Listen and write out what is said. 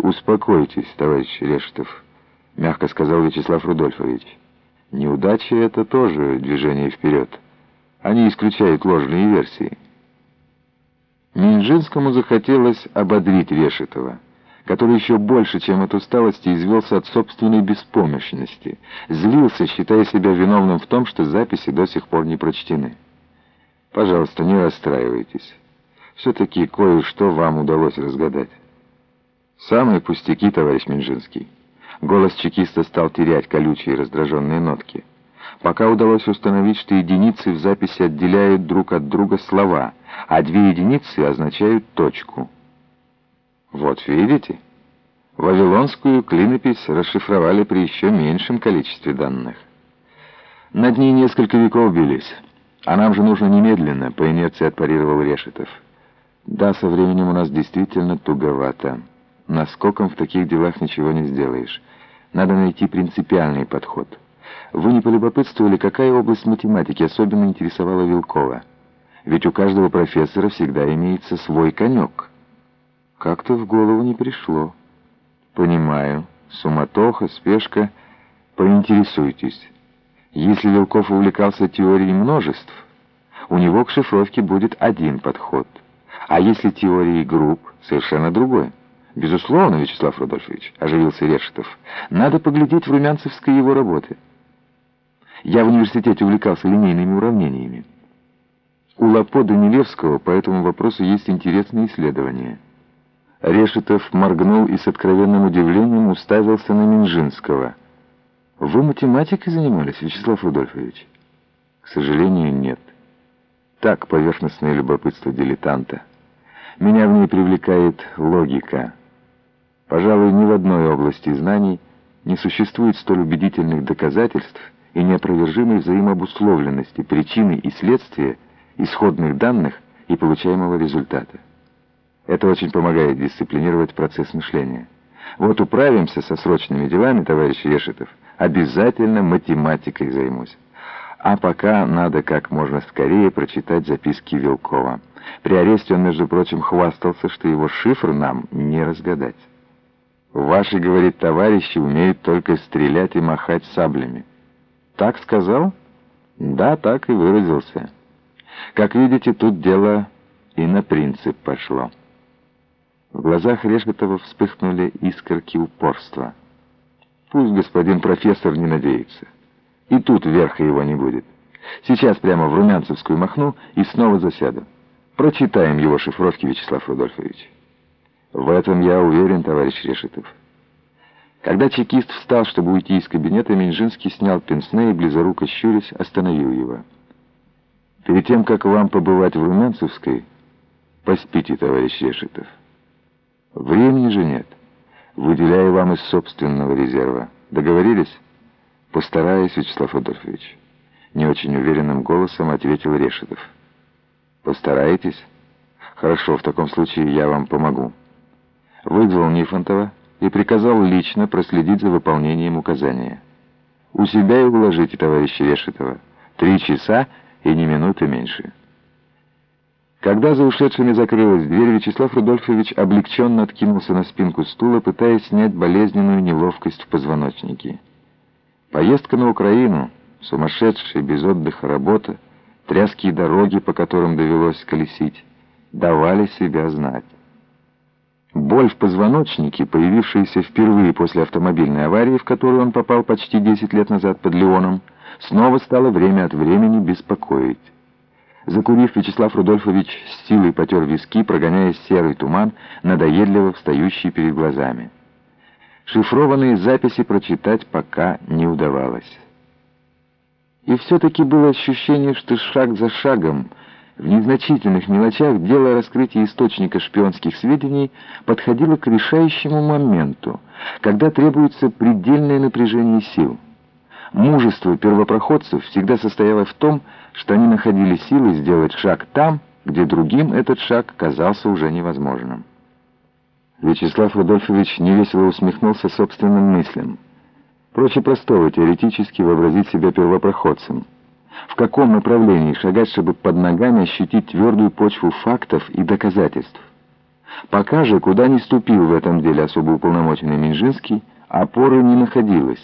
успокойтесь, товарищ Решетов», — мягко сказал Вячеслав Рудольфович. «Неудача — это тоже движение вперед. Они исключают ложные версии». Минжинскому захотелось ободрить Решетова, который еще больше, чем от усталости, извелся от собственной беспомощности, злился, считая себя виновным в том, что записи до сих пор не прочтены. «Пожалуйста, не расстраивайтесь. Все-таки кое-что вам удалось разгадать». «Самые пустяки, товарищ Минжинский». Голос чекиста стал терять колючие раздраженные нотки. Пока удалось установить, что единицы в записи отделяют друг от друга слова, а две единицы означают точку. Вот видите? Вавилонскую клинопись расшифровали при еще меньшем количестве данных. Над ней несколько веков бились, а нам же нужно немедленно, по инерции отпарировал Решетов. Да, со временем у нас действительно туговато. Наскоком в таких делах ничего не сделаешь. Надо найти принципиальный подход. Вы не полюбопытствовали, какая область математики особенно интересовала Вилкова? Ведь у каждого профессора всегда имеется свой конек. Как-то в голову не пришло. Понимаю. Суматоха, спешка. Поинтересуйтесь. Если Вилков увлекался теорией множеств, у него к шифровке будет один подход. А если теорией групп, совершенно другой. «Безусловно, Вячеслав Рудольфович», — оживился Решетов. «Надо поглядеть в румянцевской его работы. Я в университете увлекался линейными уравнениями. У Лапо Данилевского по этому вопросу есть интересные исследования». Решетов моргнул и с откровенным удивлением уставился на Минжинского. «Вы математикой занимались, Вячеслав Рудольфович?» «К сожалению, нет. Так, поверхностное любопытство дилетанта. Меня в ней привлекает логика». Пожалуй, ни в одной области знаний не существует столь убедительных доказательств и неопровержимой взаимообусловленности причины и следствия, исходных данных и получаемого результата. Это очень помогает дисциплинировать процесс мышления. Вот управимся со срочными делами, товарищ Решетов, обязательно математикой займусь. А пока надо как можно скорее прочитать записки Вилкова. При аресте он, между прочим, хвастался, что его шифр нам не разгадать. Ваши, говорит, товарищи умеют только стрелять и махать саблями. Так сказал? Да, так и выразился. Как видите, тут дело и на принцип пошло. В глазах Решетова вспыхнули искорки упорства. Пусть господин профессор не надеется. И тут верха его не будет. Сейчас прямо в Румянцевскую махну и снова засяду. Прочитаем его шифровки, Вячеслав Рудольфович. В этом я уверен, товарищ Решетов. Когда чекист встал, чтобы уйти из кабинета, Минжинский снял пенсне и, близоруко щурясь, остановил его. «Перед тем, как вам побывать в Румянцевской, поспите, товарищ Решетов. Времени же нет. Выделяю вам из собственного резерва. Договорились?» «Постараюсь, Вячеслав Адольфович», — не очень уверенным голосом ответил Решетов. «Постараетесь? Хорошо, в таком случае я вам помогу» вызвал Нифонтова и приказал лично проследить за выполнением указания. «У себя и уложите, товарищ Решетова. Три часа и ни минуты меньше». Когда за ушедшими закрылась дверь, Вячеслав Рудольфович облегченно откинулся на спинку стула, пытаясь снять болезненную неловкость в позвоночнике. Поездка на Украину, сумасшедшая, без отдыха работа, тряские дороги, по которым довелось колесить, давали себя знать. Боль в позвоночнике, появившаяся впервые после автомобильной аварии, в которую он попал почти 10 лет назад под Леоном, снова стала время от времени беспокоить. Закурив, Вячеслав Рудольфович с силой потер виски, прогоняя серый туман, надоедливо встающий перед глазами. Шифрованные записи прочитать пока не удавалось. И все-таки было ощущение, что шаг за шагом в незначительных мелочах дело раскрытия источника шпионских сведений подходило к решающему моменту, когда требуется предельное напряжение сил. Мужество первопроходцев всегда состояло в том, что они находили силы сделать шаг там, где другим этот шаг казался уже невозможным. Вячеслав Рудольфович невесело усмехнулся собственным мыслям. Проще простого теоретически вообразить себя первопроходцем — в каком направлении шагать, чтобы под ногами ощутить твердую почву фактов и доказательств. Пока же, куда ни ступил в этом деле особо уполномоченный Минжинский, опоры не находилось.